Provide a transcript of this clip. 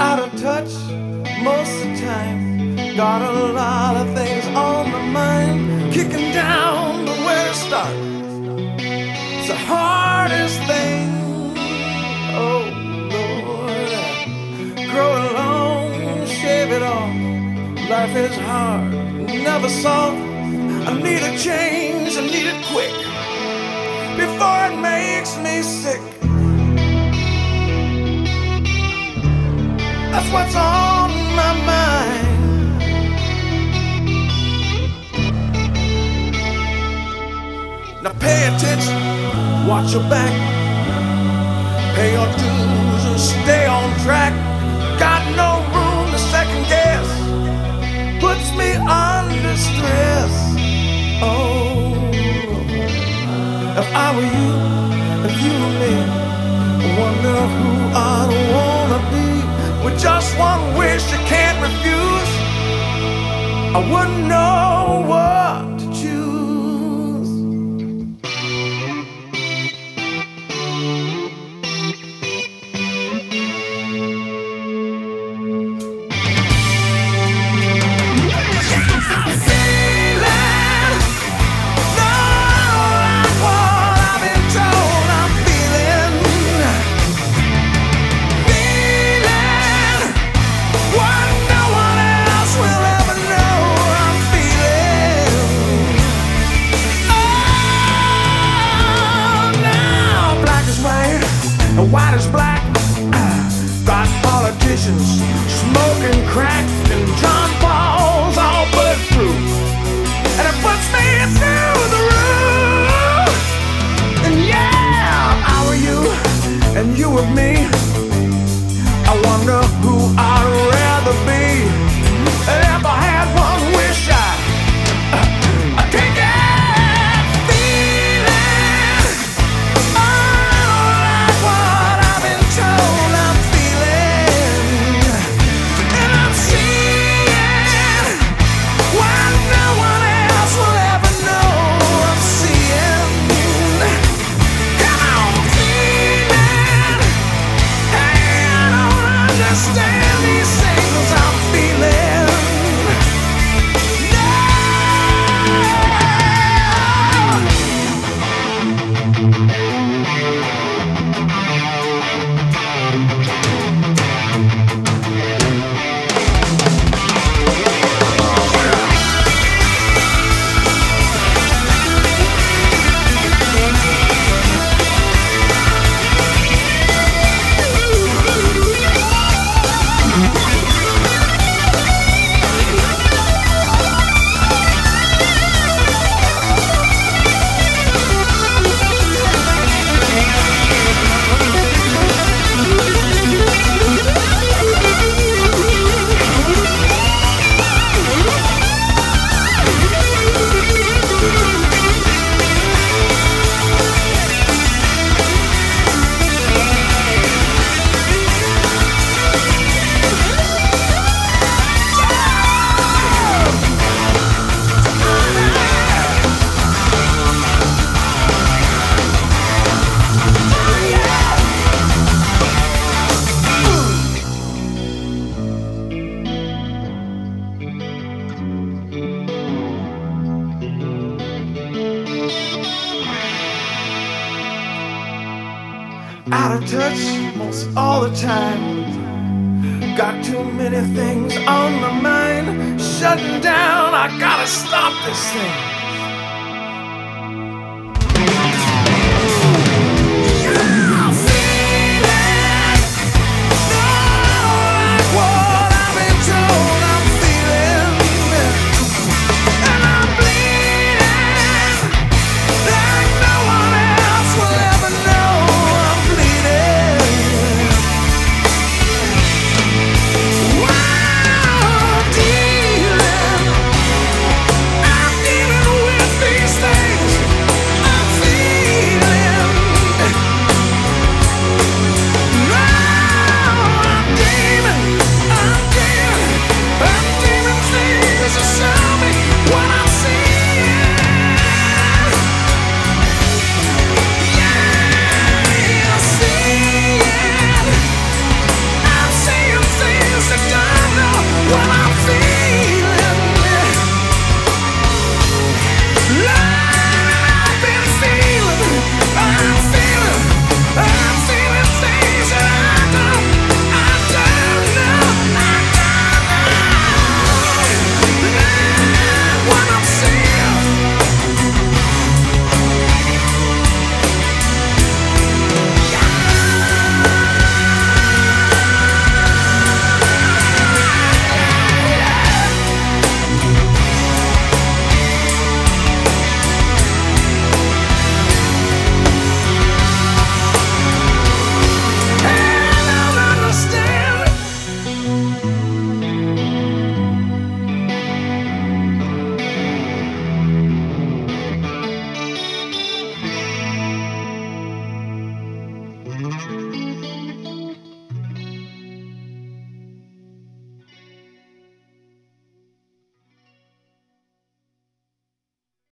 out of touch most of the time. Got a lot of things on my mind, kicking down, but where to start? It's the hardest thing. Oh Lord, grow it long, shave it off. Life is hard, never soft. I need a change, I need it quick before it makes me sick. What's on my mind. Now pay attention, watch your back, pay your dues and stay on track. Got no room to second guess, puts me under stress. Oh, if I were you, if you were me, I wonder who I'd. With just one wish you can't refuse, I wouldn't know what were me. Out of touch most all the time. Got too many things on my mind. Shutting down, I gotta stop this thing.